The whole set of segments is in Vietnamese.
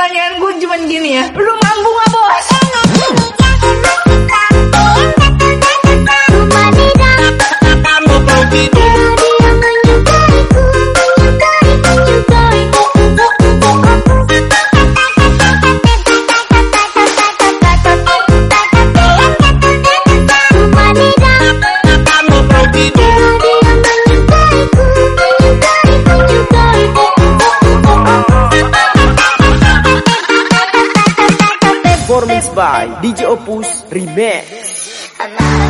pertanyaan gue cuma gini ya. Lu mampu gak bos? by DJ Opus Remix.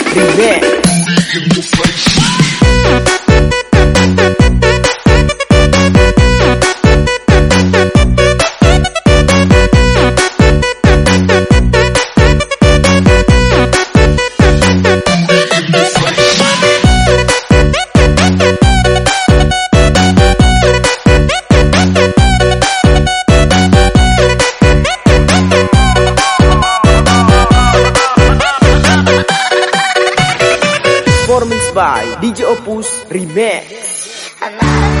Reset. by DJ Opus Remix.